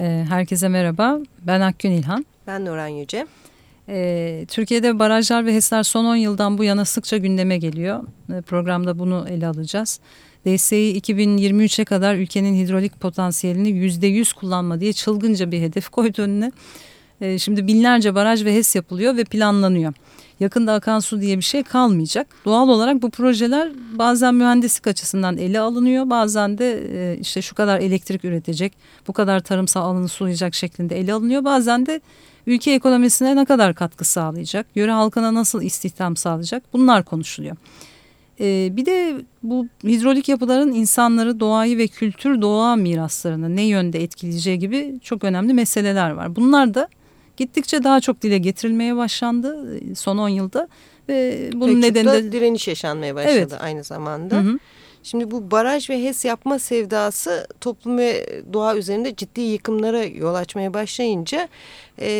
Ee, herkese merhaba. Ben Akgün İlhan. Ben Nuran Yüce. Ee, Türkiye'de barajlar ve HES'ler son 10 yıldan bu yana sıkça gündeme geliyor. Ee, programda bunu ele alacağız. DSİ 2023'e kadar ülkenin hidrolik potansiyelini %100 kullanma diye çılgınca bir hedef koydu önüne. Şimdi binlerce baraj ve HES yapılıyor ve planlanıyor yakında akan su diye bir şey kalmayacak. Doğal olarak bu projeler bazen mühendislik açısından ele alınıyor. Bazen de e, işte şu kadar elektrik üretecek, bu kadar tarımsal alanı sulayacak şeklinde ele alınıyor. Bazen de ülke ekonomisine ne kadar katkı sağlayacak, yöre halkına nasıl istihdam sağlayacak bunlar konuşuluyor. Ee, bir de bu hidrolik yapıların insanları, doğayı ve kültür doğa miraslarını ne yönde etkileyeceği gibi çok önemli meseleler var. Bunlar da gittikçe daha çok dile getirilmeye başlandı e, son 10 yılda ve bunun Pek nedeni de direniş yaşanmaya başladı evet. aynı zamanda. Hı hı. Şimdi bu baraj ve HES yapma sevdası toplum ve doğa üzerinde ciddi yıkımlara yol açmaya başlayınca e,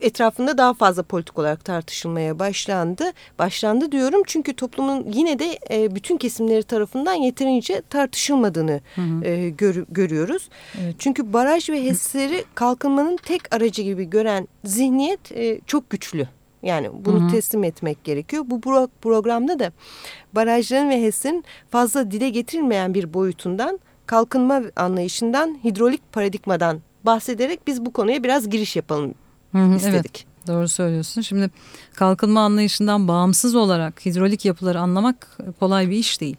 etrafında daha fazla politik olarak tartışılmaya başlandı. Başlandı diyorum çünkü toplumun yine de e, bütün kesimleri tarafından yeterince tartışılmadığını hı hı. E, gör, görüyoruz. Evet. Çünkü baraj ve HES'leri kalkınmanın tek aracı gibi gören zihniyet e, çok güçlü. Yani bunu hı hı. teslim etmek gerekiyor. Bu pro programda da barajların ve HES'lerin fazla dile getirilmeyen bir boyutundan kalkınma anlayışından hidrolik paradigmadan bahsederek biz bu konuya biraz giriş yapalım Hı istedik. Evet. Doğru söylüyorsun. Şimdi kalkınma anlayışından bağımsız olarak hidrolik yapıları anlamak kolay bir iş değil.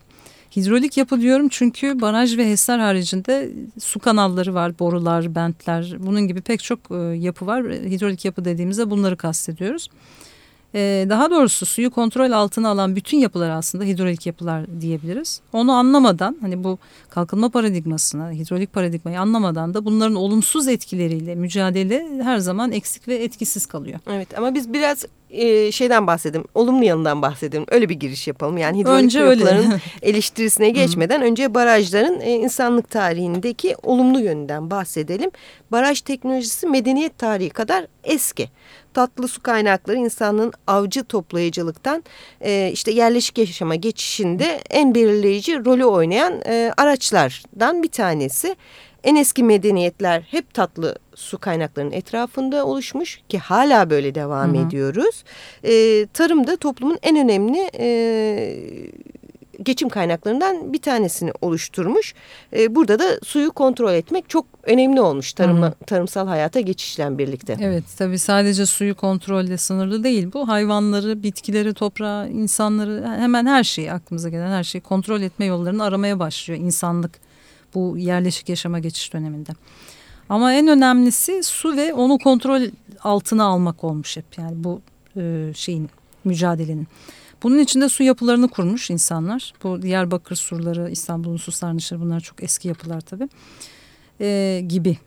Hidrolik yapı diyorum çünkü baraj ve HES'ler haricinde su kanalları var, borular, bentler, bunun gibi pek çok e, yapı var. Hidrolik yapı dediğimizde bunları kastediyoruz. Ee, daha doğrusu suyu kontrol altına alan bütün yapılar aslında hidrolik yapılar diyebiliriz. Onu anlamadan hani bu kalkınma paradigmasını, hidrolik paradigmayı anlamadan da bunların olumsuz etkileriyle mücadele her zaman eksik ve etkisiz kalıyor. Evet ama biz biraz e, şeyden bahsedelim, olumlu yanından bahsedelim. Öyle bir giriş yapalım. Yani hidrolik önce yapıların eleştirisine geçmeden önce barajların e, insanlık tarihindeki olumlu yönünden bahsedelim. Baraj teknolojisi medeniyet tarihi kadar eski tatlı su kaynakları insanın avcı toplayıcılıktan e, işte yerleşik yaşama geçişinde en belirleyici rolü oynayan e, araçlardan bir tanesi. En eski medeniyetler hep tatlı su kaynaklarının etrafında oluşmuş ki hala böyle devam hı hı. ediyoruz. E, tarım da toplumun en önemli e, geçim kaynaklarından bir tanesini oluşturmuş. E, burada da suyu kontrol etmek çok önemli olmuş tarıma, Hı tarımsal hayata geçişle birlikte. Evet tabii sadece suyu kontrolle sınırlı değil bu. Hayvanları, bitkileri, toprağı, insanları hemen her şeyi aklımıza gelen her şeyi kontrol etme yollarını aramaya başlıyor insanlık bu yerleşik yaşama geçiş döneminde. Ama en önemlisi su ve onu kontrol altına almak olmuş hep yani bu e, şeyin mücadelenin. Bunun içinde su yapılarını kurmuş insanlar. Bu Diyarbakır surları, İstanbul'un su sarnıçları bunlar çok eski yapılar tabii. Ee, gibi.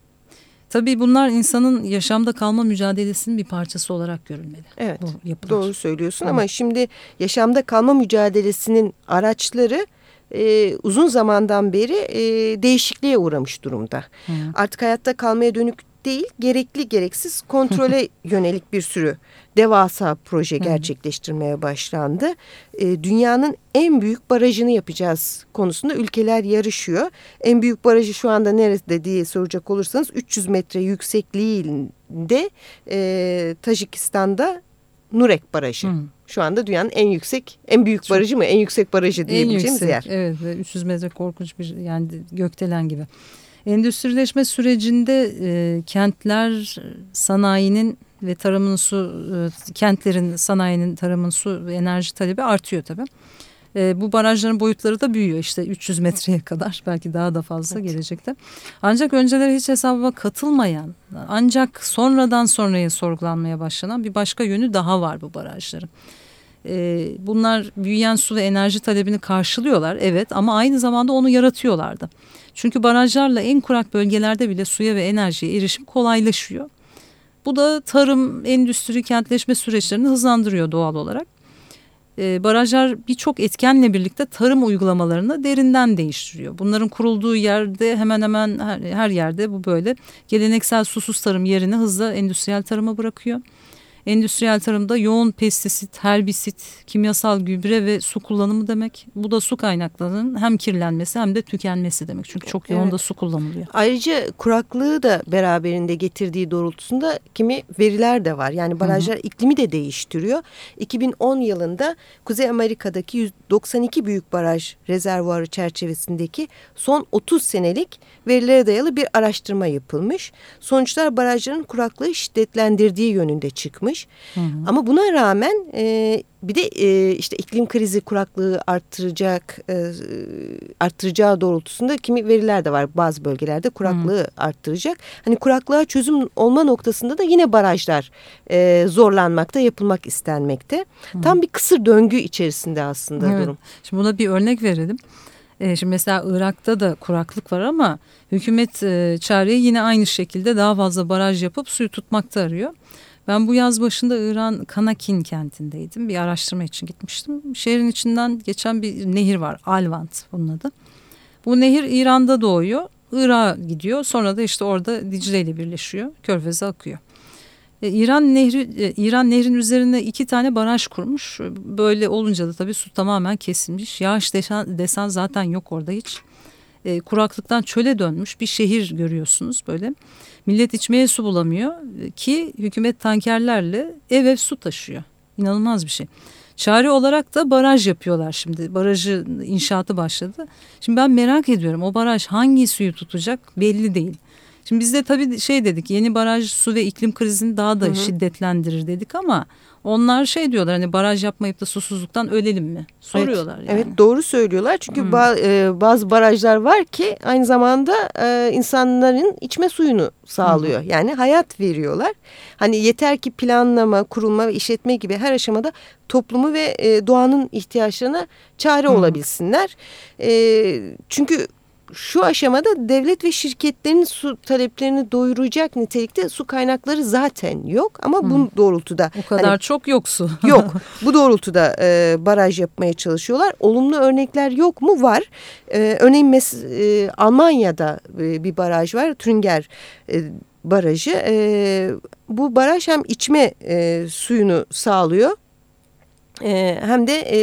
Tabii bunlar insanın yaşamda kalma mücadelesinin bir parçası olarak görülmeli. Evet bu yapılar. doğru söylüyorsun evet. ama şimdi yaşamda kalma mücadelesinin araçları e, uzun zamandan beri e, değişikliğe uğramış durumda. Hı. Artık hayatta kalmaya dönük değil gerekli gereksiz kontrole yönelik bir sürü devasa proje gerçekleştirmeye başlandı. E, dünyanın en büyük barajını yapacağız konusunda ülkeler yarışıyor. En büyük barajı şu anda nerede diye soracak olursanız 300 metre yüksekliğinde e, Tajikistan'da Nurek Barajı. Hmm. Şu anda dünyanın en yüksek, en büyük barajı mı? En yüksek barajı diyebileceğimiz en yüksek, yer. Evet, 300 metre korkunç bir yani gökdelen gibi. Endüstrileşme sürecinde e, kentler sanayinin ve tarımın su e, kentlerin sanayinin tarımın su ve enerji talebi artıyor tabii. E, bu barajların boyutları da büyüyor işte 300 metreye kadar belki daha da fazla evet. gelecekte. Ancak önceleri hiç hesaba katılmayan ancak sonradan sonraya sorgulanmaya başlanan bir başka yönü daha var bu barajların. E, bunlar büyüyen su ve enerji talebini karşılıyorlar evet ama aynı zamanda onu yaratıyorlardı. Çünkü barajlarla en kurak bölgelerde bile suya ve enerjiye erişim kolaylaşıyor. Bu da tarım, endüstri, kentleşme süreçlerini hızlandırıyor doğal olarak. E, barajlar birçok etkenle birlikte tarım uygulamalarını derinden değiştiriyor. Bunların kurulduğu yerde hemen hemen her, her yerde bu böyle. Geleneksel susuz tarım yerini hızla endüstriyel tarıma bırakıyor. Endüstriyel tarımda yoğun pestisit, herbisit, kimyasal gübre ve su kullanımı demek. Bu da su kaynaklarının hem kirlenmesi hem de tükenmesi demek. Çünkü çok yoğun evet. da su kullanılıyor. Ayrıca kuraklığı da beraberinde getirdiği doğrultusunda kimi veriler de var. Yani barajlar Hı -hı. iklimi de değiştiriyor. 2010 yılında Kuzey Amerika'daki 92 büyük baraj rezervuarı çerçevesindeki son 30 senelik verilere dayalı bir araştırma yapılmış. Sonuçlar barajların kuraklığı şiddetlendirdiği yönünde çıkmış. Hı hı. Ama buna rağmen e, bir de e, işte iklim krizi kuraklığı arttıracak e, arttıracağı doğrultusunda kimi veriler de var bazı bölgelerde kuraklığı hı. arttıracak. Hani kuraklığa çözüm olma noktasında da yine barajlar e, zorlanmakta yapılmak istenmekte. Hı. Tam bir kısır döngü içerisinde aslında evet. durum. Şimdi buna bir örnek verelim. E, şimdi mesela Irak'ta da kuraklık var ama hükümet e, çareyi yine aynı şekilde daha fazla baraj yapıp suyu tutmakta arıyor. Ben bu yaz başında İran Kanakin kentindeydim. Bir araştırma için gitmiştim. Şehrin içinden geçen bir nehir var. Alvant bunun adı. Bu nehir İran'da doğuyor. Irak'a gidiyor. Sonra da işte orada Dicle ile birleşiyor. Körfez'e akıyor. E, İran nehri e, İran nehrin üzerine iki tane baraj kurmuş. Böyle olunca da tabii su tamamen kesilmiş. Yağış desen, desen zaten yok orada hiç. E, kuraklıktan çöle dönmüş bir şehir görüyorsunuz böyle. Millet içmeye su bulamıyor ki hükümet tankerlerle ev ev su taşıyor. İnanılmaz bir şey. Çare olarak da baraj yapıyorlar şimdi. Barajı inşaatı başladı. Şimdi ben merak ediyorum o baraj hangi suyu tutacak belli değil. Şimdi biz de tabii şey dedik yeni baraj su ve iklim krizini daha da hı hı. şiddetlendirir dedik ama onlar şey diyorlar hani baraj yapmayıp da susuzluktan ölelim mi? Soruyorlar evet, yani. Evet doğru söylüyorlar çünkü hmm. ba e, bazı barajlar var ki aynı zamanda e, insanların içme suyunu sağlıyor. Hmm. Yani hayat veriyorlar. Hani yeter ki planlama, kurulma ve işletme gibi her aşamada toplumu ve e, doğanın ihtiyaçlarına çare hmm. olabilsinler. E, çünkü şu aşamada devlet ve şirketlerin su taleplerini doyuracak nitelikte su kaynakları zaten yok ama hmm. bu doğrultuda. O kadar hani, çok yok su. yok. Bu doğrultuda e, baraj yapmaya çalışıyorlar. Olumlu örnekler yok mu? Var. E, örneğin mes e, Almanya'da e, bir baraj var. Trünger e, barajı. E, bu baraj hem içme e, suyunu sağlıyor hem de e,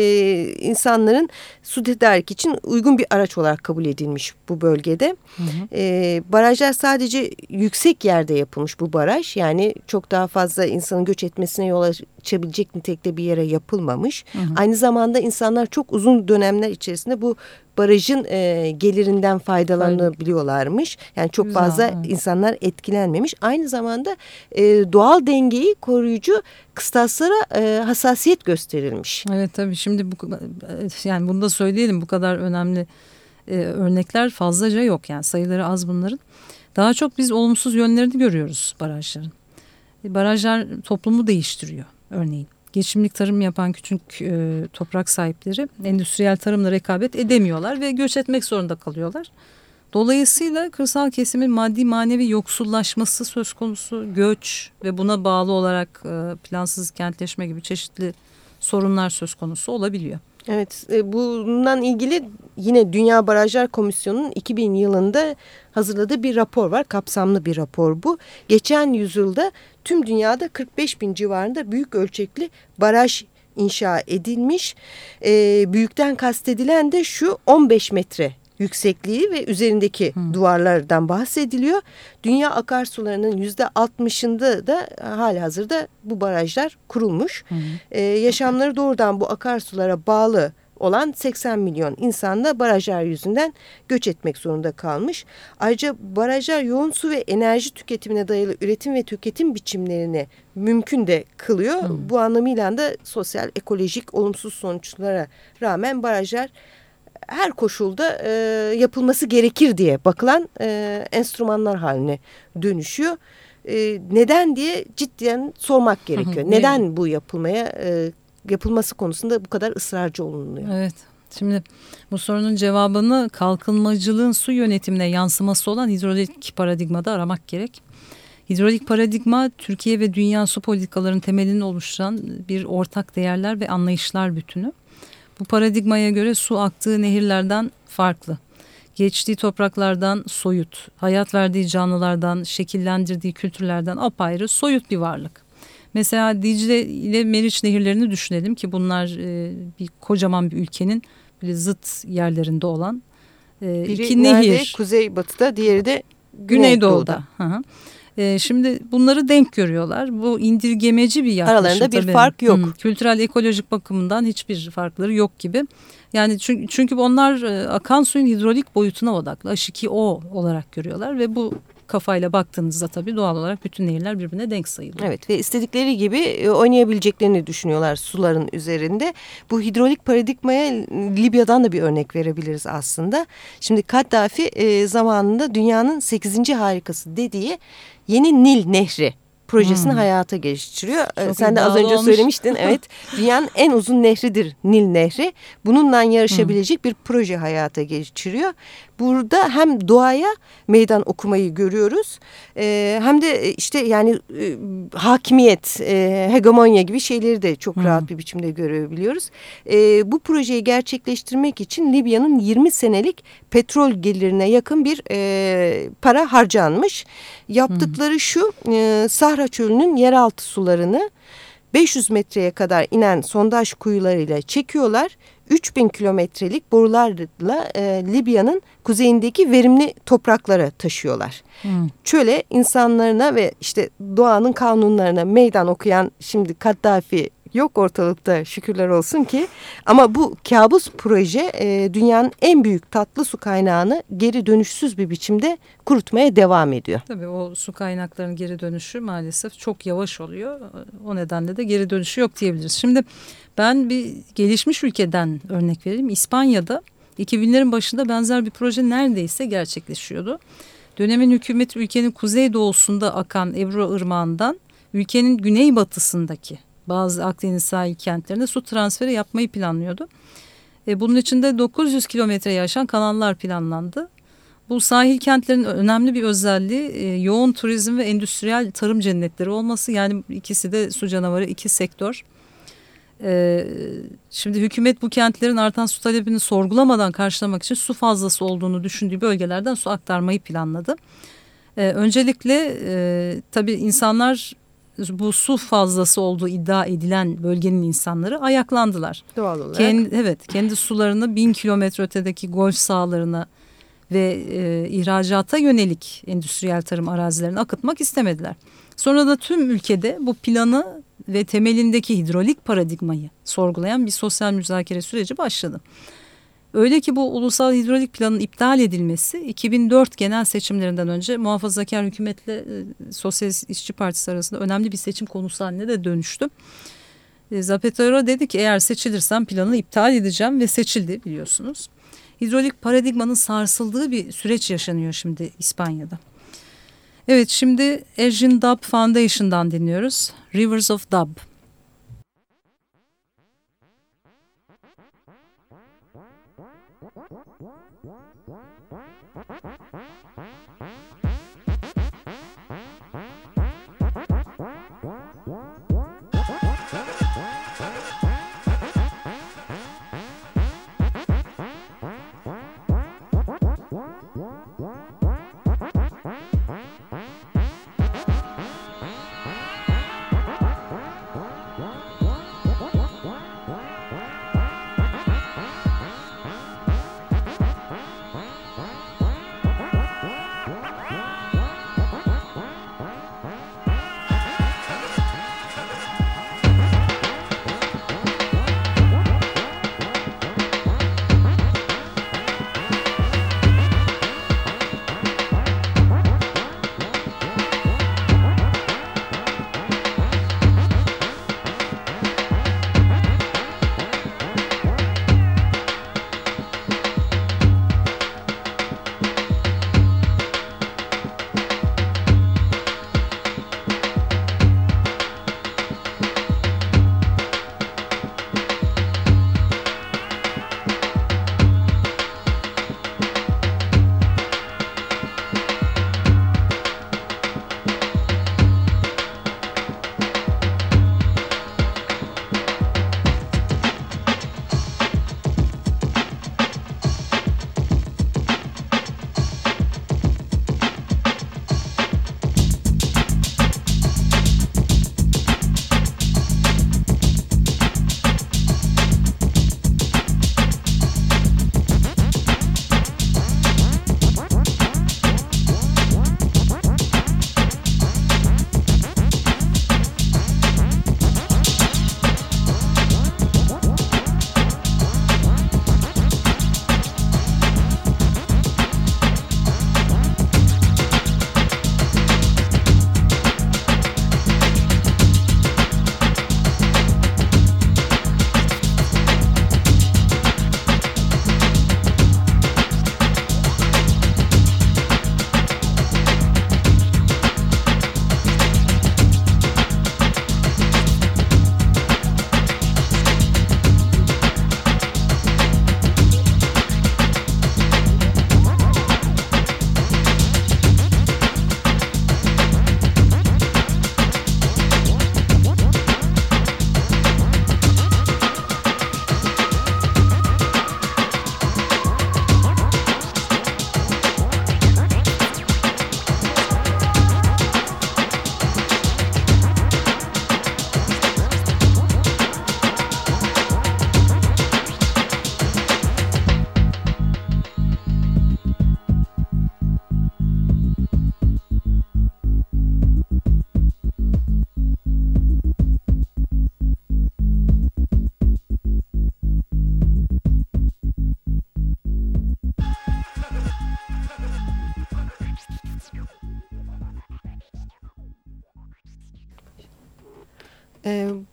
insanların su tedarik için uygun bir araç olarak kabul edilmiş bu bölgede. Hı hı. E, barajlar sadece yüksek yerde yapılmış bu baraj. Yani çok daha fazla insanın göç etmesine yol açabilecek nitelikte bir yere yapılmamış. Hı hı. Aynı zamanda insanlar çok uzun dönemler içerisinde bu barajın e, gelirinden faydalanabiliyorlarmış. Yani çok Güzel, fazla evet. insanlar etkilenmemiş. Aynı zamanda e, doğal dengeyi koruyucu kıstaslara e, hassasiyet gösterilmiş. Evet tabii şimdi bu yani bunu da söyleyelim bu kadar önemli e, örnekler fazlaca yok yani sayıları az bunların. Daha çok biz olumsuz yönlerini görüyoruz barajların. E, barajlar toplumu değiştiriyor örneğin geçimlik tarım yapan küçük e, toprak sahipleri endüstriyel tarımla rekabet edemiyorlar ve göç etmek zorunda kalıyorlar. Dolayısıyla kırsal kesimin maddi manevi yoksullaşması söz konusu, göç ve buna bağlı olarak e, plansız kentleşme gibi çeşitli sorunlar söz konusu olabiliyor. Evet, e, bundan ilgili yine Dünya Barajlar Komisyonu'nun 2000 yılında hazırladığı bir rapor var. Kapsamlı bir rapor bu. Geçen yüzyılda tüm dünyada 45 bin civarında büyük ölçekli baraj inşa edilmiş. E, büyükten kastedilen de şu 15 metre yüksekliği ve üzerindeki hmm. duvarlardan bahsediliyor. Dünya akarsularının yüzde altmışında da hali hazırda bu barajlar kurulmuş. Hmm. Ee, yaşamları doğrudan bu akarsulara bağlı olan 80 milyon insan da barajlar yüzünden göç etmek zorunda kalmış. Ayrıca barajlar yoğun su ve enerji tüketimine dayalı üretim ve tüketim biçimlerini mümkün de kılıyor. Hmm. Bu anlamıyla da sosyal, ekolojik olumsuz sonuçlara rağmen barajlar her koşulda e, yapılması gerekir diye bakılan e, enstrümanlar haline dönüşüyor. E, neden diye cidden sormak gerekiyor. neden bu yapılmaya e, yapılması konusunda bu kadar ısrarcı olunuyor? Evet. Şimdi bu sorunun cevabını kalkınmacılığın su yönetimine yansıması olan hidrolik paradigmada aramak gerek. Hidrolik paradigma Türkiye ve dünya su politikalarının temelini oluşturan bir ortak değerler ve anlayışlar bütünü. Bu paradigmaya göre su aktığı nehirlerden farklı. Geçtiği topraklardan soyut, hayat verdiği canlılardan, şekillendirdiği kültürlerden apayrı soyut bir varlık. Mesela Dicle ile Meriç nehirlerini düşünelim ki bunlar e, bir kocaman bir ülkenin böyle zıt yerlerinde olan e, Biri iki nehir. Kuzey batıda, diğeri de güneydoğuda. Güneydoğu'da. E, şimdi bunları denk görüyorlar. Bu indirgemeci bir yaklaşım. Aralarında bir tabii. fark yok. Hmm, kültürel ekolojik bakımından hiçbir farkları yok gibi. Yani çünkü, çünkü onlar e, akan suyun hidrolik boyutuna odaklı. H2O olarak görüyorlar ve bu kafayla baktığınızda tabii doğal olarak bütün nehirler birbirine denk sayılıyor. Evet ve istedikleri gibi e, oynayabileceklerini düşünüyorlar suların üzerinde. Bu hidrolik paradigmaya Libya'dan da bir örnek verebiliriz aslında. Şimdi Kaddafi e, zamanında dünyanın 8. harikası dediği yeni Nil Nehri projesini hmm. hayata geçiriyor. Ee, Çok Sen de az önce olmuş. söylemiştin. Evet. dünyanın en uzun nehridir Nil Nehri. Bununla yarışabilecek hmm. bir proje hayata geçiriyor. Burada hem doğaya meydan okumayı görüyoruz e, hem de işte yani e, hakimiyet, e, hegemonya gibi şeyleri de çok hmm. rahat bir biçimde görebiliyoruz. E, bu projeyi gerçekleştirmek için Libya'nın 20 senelik petrol gelirine yakın bir e, para harcanmış. Yaptıkları hmm. şu e, Sahra Çölü'nün yeraltı sularını 500 metreye kadar inen sondaj kuyularıyla çekiyorlar. 3000 kilometrelik borularla e, Libya'nın kuzeyindeki verimli topraklara taşıyorlar. Hmm. Çöle insanlarına ve işte doğanın kanunlarına meydan okuyan şimdi Kaddafi yok ortalıkta şükürler olsun ki. Ama bu kabus proje e, dünyanın en büyük tatlı su kaynağını geri dönüşsüz bir biçimde kurutmaya devam ediyor. Tabii o su kaynaklarının geri dönüşü maalesef çok yavaş oluyor. O nedenle de geri dönüşü yok diyebiliriz. Şimdi ben bir gelişmiş ülkeden örnek vereyim. İspanya'da 2000'lerin başında benzer bir proje neredeyse gerçekleşiyordu. Dönemin hükümet ülkenin kuzeydoğusunda akan Ebro Irmağı'ndan ülkenin güneybatısındaki bazı Akdeniz sahil kentlerine su transferi yapmayı planlıyordu. E, bunun için de 900 kilometre aşan kanallar planlandı. Bu sahil kentlerin önemli bir özelliği e, yoğun turizm ve endüstriyel tarım cennetleri olması. Yani ikisi de su canavarı iki sektör. E, şimdi hükümet bu kentlerin artan su talebini sorgulamadan karşılamak için su fazlası olduğunu düşündüğü bölgelerden su aktarmayı planladı. E, öncelikle e, tabii insanlar bu su fazlası olduğu iddia edilen bölgenin insanları ayaklandılar. Doğal olarak. Kendi, evet kendi sularını bin kilometre ötedeki golf sahalarına ve e, ihracata yönelik endüstriyel tarım arazilerini akıtmak istemediler. Sonra da tüm ülkede bu planı ve temelindeki hidrolik paradigmayı sorgulayan bir sosyal müzakere süreci başladı. Öyle ki bu ulusal hidrolik planın iptal edilmesi 2004 genel seçimlerinden önce muhafazakar hükümetle e, Sosyalist İşçi Partisi arasında önemli bir seçim konusu haline de dönüştü. E, Zapatero dedi ki eğer seçilirsem planı iptal edeceğim ve seçildi biliyorsunuz. Hidrolik paradigmanın sarsıldığı bir süreç yaşanıyor şimdi İspanya'da. Evet şimdi Erjin Dub Foundation'dan dinliyoruz. Rivers of Dub. Uh-huh.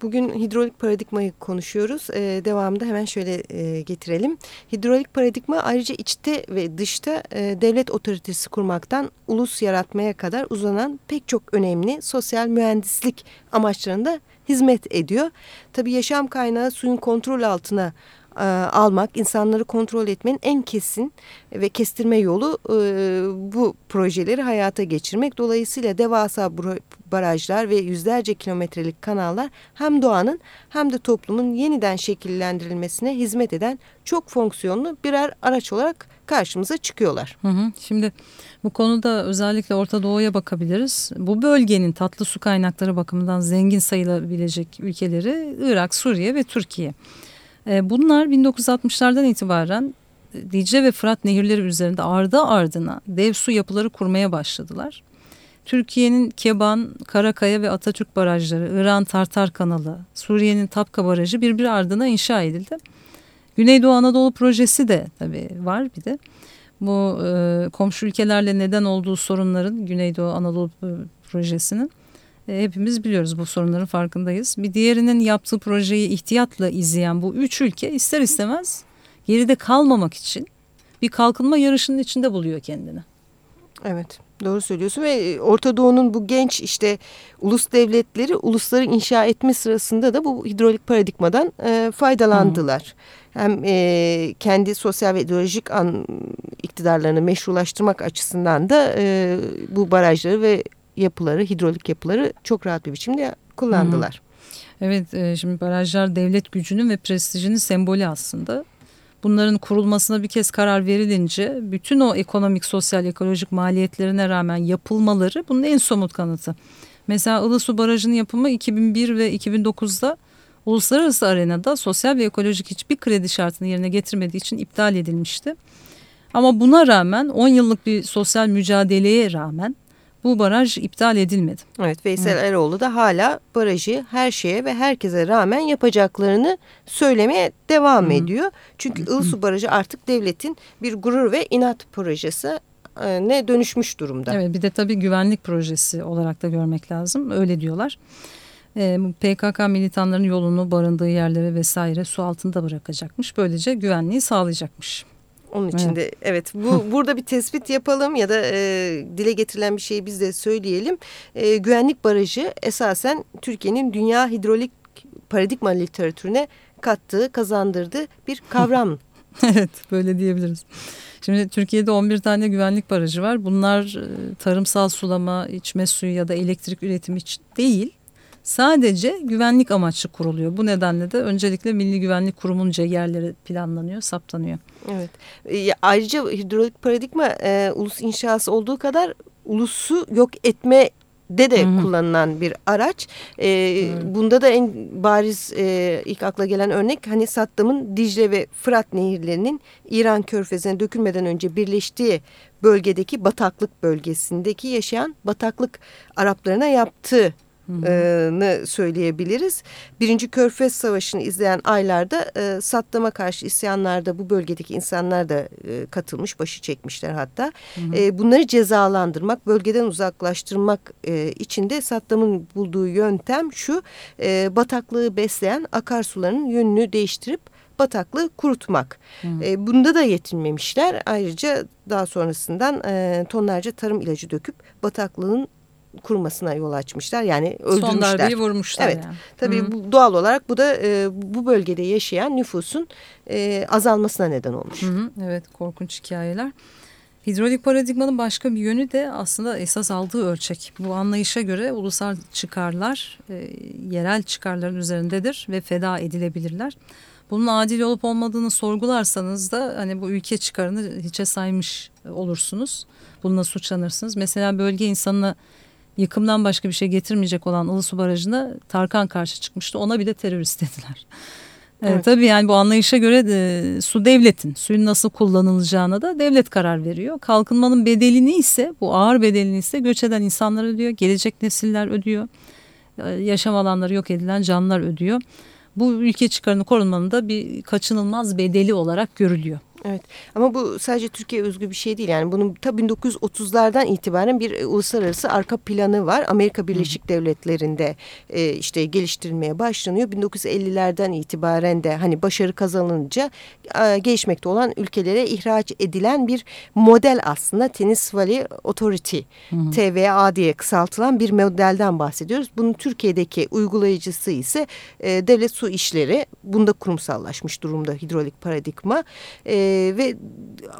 Bugün hidrolik paradigmayı konuşuyoruz. Ee, devamında hemen şöyle e, getirelim. Hidrolik paradigma ayrıca içte ve dışta e, devlet otoritesi kurmaktan ulus yaratmaya kadar uzanan pek çok önemli sosyal mühendislik amaçlarında hizmet ediyor. Tabii yaşam kaynağı suyun kontrol altına e, almak, insanları kontrol etmenin en kesin ve kestirme yolu e, bu projeleri hayata geçirmek. Dolayısıyla devasa barajlar ve yüzlerce kilometrelik kanallar hem doğanın hem de toplumun yeniden şekillendirilmesine hizmet eden çok fonksiyonlu birer araç olarak karşımıza çıkıyorlar. Hı hı. Şimdi bu konuda özellikle Orta Doğu'ya bakabiliriz. Bu bölgenin tatlı su kaynakları bakımından zengin sayılabilecek ülkeleri Irak, Suriye ve Türkiye. E, bunlar 1960'lardan itibaren e, Dicle ve Fırat nehirleri üzerinde ardı ardına dev su yapıları kurmaya başladılar. Türkiye'nin Keban, Karakaya ve Atatürk barajları, İran Tartar kanalı, Suriye'nin Tapka barajı birbiri ardına inşa edildi. Güneydoğu Anadolu projesi de tabii var bir de. Bu e, komşu ülkelerle neden olduğu sorunların Güneydoğu Anadolu projesinin e, hepimiz biliyoruz bu sorunların farkındayız. Bir diğerinin yaptığı projeyi ihtiyatla izleyen bu üç ülke ister istemez geride kalmamak için bir kalkınma yarışının içinde buluyor kendini. Evet. Doğru söylüyorsun ve Orta Doğu'nun bu genç işte ulus devletleri ulusları inşa etme sırasında da bu hidrolik paradigmadan e, faydalandılar. Hı. Hem e, kendi sosyal ve ideolojik an, iktidarlarını meşrulaştırmak açısından da e, bu barajları ve yapıları, hidrolik yapıları çok rahat bir biçimde kullandılar. Hı. Evet, e, şimdi barajlar devlet gücünün ve prestijinin sembolü aslında. Bunların kurulmasına bir kez karar verilince bütün o ekonomik, sosyal, ekolojik maliyetlerine rağmen yapılmaları bunun en somut kanıtı. Mesela Ilısu Barajı'nın yapımı 2001 ve 2009'da uluslararası arenada sosyal ve ekolojik hiçbir kredi şartını yerine getirmediği için iptal edilmişti. Ama buna rağmen 10 yıllık bir sosyal mücadeleye rağmen bu baraj iptal edilmedi. Evet Veysel evet. Eroğlu da hala barajı her şeye ve herkese rağmen yapacaklarını söylemeye devam Hı. ediyor. Çünkü Hı. Ilsu Barajı artık devletin bir gurur ve inat projesi e, ne dönüşmüş durumda. Evet bir de tabii güvenlik projesi olarak da görmek lazım öyle diyorlar. E, PKK militanların yolunu barındığı yerlere vesaire su altında bırakacakmış. Böylece güvenliği sağlayacakmış. Onun için evet. de evet bu burada bir tespit yapalım ya da e, dile getirilen bir şeyi biz de söyleyelim. E, güvenlik barajı esasen Türkiye'nin dünya hidrolik paradigma literatürüne kattığı, kazandırdığı bir kavram. evet böyle diyebiliriz. Şimdi Türkiye'de 11 tane güvenlik barajı var. Bunlar e, tarımsal sulama, içme suyu ya da elektrik üretimi için değil sadece güvenlik amaçlı kuruluyor. Bu nedenle de öncelikle Milli Güvenlik Kurumu'nca yerleri planlanıyor, saptanıyor. Evet. E, ayrıca hidrolik paradigma e, ulus inşası olduğu kadar ulusu yok etme de de Hı-hı. kullanılan bir araç. Ee, bunda da en bariz e, ilk akla gelen örnek hani Saddam'ın Dicle ve Fırat nehirlerinin İran körfezine dökülmeden önce birleştiği bölgedeki bataklık bölgesindeki yaşayan bataklık Araplarına yaptığı hı. söyleyebiliriz. Birinci Körfez Savaşı'nı izleyen aylarda e, Saddam'a karşı isyanlarda bu bölgedeki insanlar da e, katılmış, başı çekmişler hatta. Hı hı. E, bunları cezalandırmak, bölgeden uzaklaştırmak e, için de Saddam'ın bulduğu yöntem şu, e, bataklığı besleyen akarsuların yönünü değiştirip bataklığı kurutmak. Hmm. E, bunda da yetinmemişler. Ayrıca daha sonrasından e, tonlarca tarım ilacı döküp bataklığın kurmasına yol açmışlar. Yani öldürmüşler. Son darbeyi vurmuşlar. Evet. Yani. Tabii bu, doğal olarak bu da e, bu bölgede yaşayan nüfusun e, azalmasına neden olmuş. Hı hı. Evet korkunç hikayeler. Hidrolik paradigmanın başka bir yönü de aslında esas aldığı ölçek. Bu anlayışa göre ulusal çıkarlar e, yerel çıkarların üzerindedir ve feda edilebilirler. Bunun adil olup olmadığını sorgularsanız da hani bu ülke çıkarını hiçe saymış olursunuz. Bununla suçlanırsınız. Mesela bölge insanına yıkımdan başka bir şey getirmeyecek olan Ilısu Barajı'na Tarkan karşı çıkmıştı. Ona bile terörist dediler. Evet. Evet, tabii yani bu anlayışa göre de, su devletin, suyun nasıl kullanılacağına da devlet karar veriyor. Kalkınmanın bedelini ise bu ağır bedelini ise göç eden insanlar ödüyor, gelecek nesiller ödüyor, ee, yaşam alanları yok edilen canlılar ödüyor. Bu ülke çıkarını korunmanın da bir kaçınılmaz bedeli olarak görülüyor. Evet ama bu sadece Türkiye özgü bir şey değil. Yani bunun ta 1930'lardan itibaren bir e, uluslararası arka planı var. Amerika Birleşik Hı. Devletleri'nde e, işte geliştirilmeye başlanıyor. 1950'lerden itibaren de hani başarı kazanınca e, gelişmekte olan ülkelere ihraç edilen bir model aslında Tenis Valley Authority Hı. TVA diye kısaltılan bir modelden bahsediyoruz. Bunun Türkiye'deki uygulayıcısı ise e, devlet su işleri. Bunda kurumsallaşmış durumda hidrolik paradigma. E, ve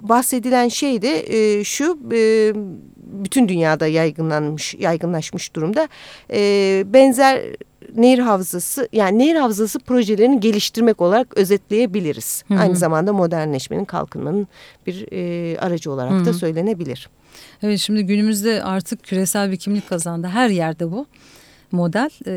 bahsedilen şey de e, şu e, bütün dünyada yaygınlanmış yaygınlaşmış durumda e, benzer nehir havzası yani nehir havzası projelerini geliştirmek olarak özetleyebiliriz. Hı hı. Aynı zamanda modernleşmenin kalkınmanın bir e, aracı olarak hı hı. da söylenebilir. Evet şimdi günümüzde artık küresel bir kimlik kazandı her yerde bu model. E,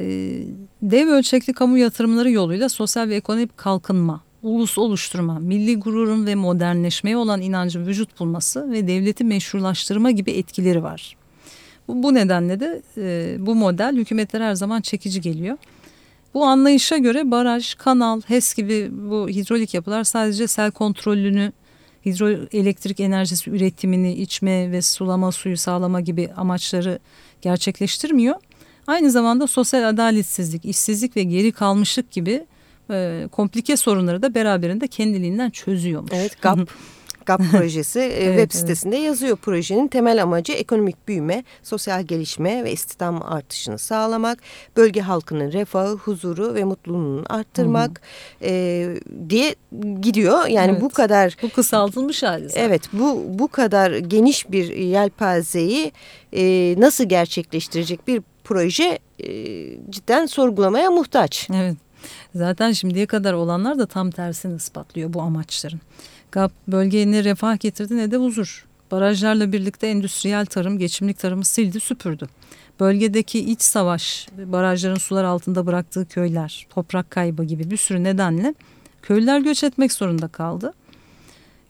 dev ölçekli kamu yatırımları yoluyla sosyal ve ekonomik kalkınma ulus oluşturma, milli gururun ve modernleşmeye olan inancın vücut bulması ve devleti meşrulaştırma gibi etkileri var. Bu, bu nedenle de e, bu model hükümetlere her zaman çekici geliyor. Bu anlayışa göre baraj, kanal, HES gibi bu hidrolik yapılar sadece sel kontrolünü, hidroelektrik enerjisi üretimini, içme ve sulama suyu sağlama gibi amaçları gerçekleştirmiyor. Aynı zamanda sosyal adaletsizlik, işsizlik ve geri kalmışlık gibi e, komplike sorunları da beraberinde kendiliğinden çözüyormuş. Evet GAP. GAP projesi e, evet, web sitesinde evet. yazıyor. Projenin temel amacı ekonomik büyüme, sosyal gelişme ve istihdam artışını sağlamak, bölge halkının refahı, huzuru ve mutluluğunu arttırmak e, diye gidiyor. Yani evet. bu kadar... Bu kısaltılmış hali zaten. Evet bu, bu kadar geniş bir yelpazeyi e, nasıl gerçekleştirecek bir proje e, cidden sorgulamaya muhtaç. Evet. Zaten şimdiye kadar olanlar da tam tersini ispatlıyor bu amaçların. GAP bölgeye ne refah getirdi ne de huzur. Barajlarla birlikte endüstriyel tarım, geçimlik tarımı sildi süpürdü. Bölgedeki iç savaş, barajların sular altında bıraktığı köyler, toprak kaybı gibi bir sürü nedenle köylüler göç etmek zorunda kaldı.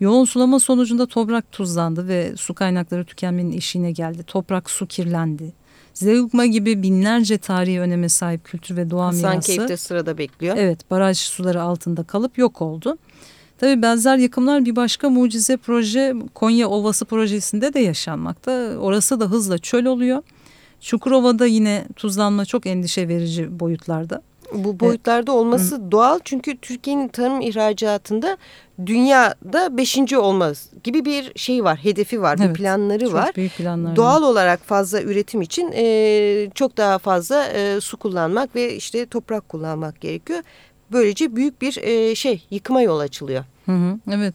Yoğun sulama sonucunda toprak tuzlandı ve su kaynakları tükenmenin eşiğine geldi. Toprak su kirlendi. Zeugma gibi binlerce tarihi öneme sahip kültür ve doğa mirası. Hasankeyf'te sırada bekliyor. Evet baraj suları altında kalıp yok oldu. Tabii benzer yıkımlar bir başka mucize proje Konya Ovası projesinde de yaşanmakta. Orası da hızla çöl oluyor. Çukurova'da yine tuzlanma çok endişe verici boyutlarda. Bu boyutlarda olması Hı. doğal çünkü Türkiye'nin tarım ihracatında dünyada beşinci olmaz gibi bir şey var, hedefi var, evet, bir planları çok var. Büyük planlar Doğal var. olarak fazla üretim için e, çok daha fazla e, su kullanmak ve işte toprak kullanmak gerekiyor. Böylece büyük bir e, şey yıkıma yol açılıyor. Hı hı, evet.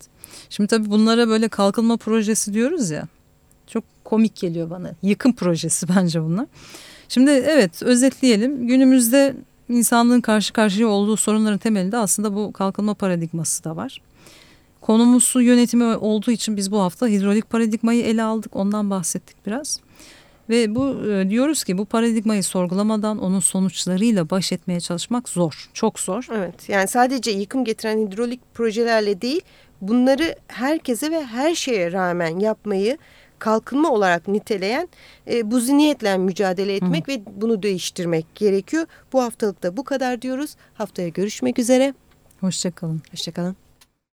Şimdi tabii bunlara böyle kalkınma projesi diyoruz ya. Çok komik geliyor bana. Yıkım projesi bence bunlar. Şimdi evet özetleyelim. Günümüzde insanlığın karşı karşıya olduğu sorunların temelinde aslında bu kalkınma paradigması da var. Konumuz su yönetimi olduğu için biz bu hafta hidrolik paradigmayı ele aldık. Ondan bahsettik biraz. Ve bu e, diyoruz ki bu paradigmayı sorgulamadan onun sonuçlarıyla baş etmeye çalışmak zor. Çok zor. Evet yani sadece yıkım getiren hidrolik projelerle değil bunları herkese ve her şeye rağmen yapmayı kalkınma olarak niteleyen e, bu zihniyetle mücadele etmek Hı. ve bunu değiştirmek gerekiyor. Bu haftalık da bu kadar diyoruz. Haftaya görüşmek üzere. Hoşçakalın. Hoşçakalın.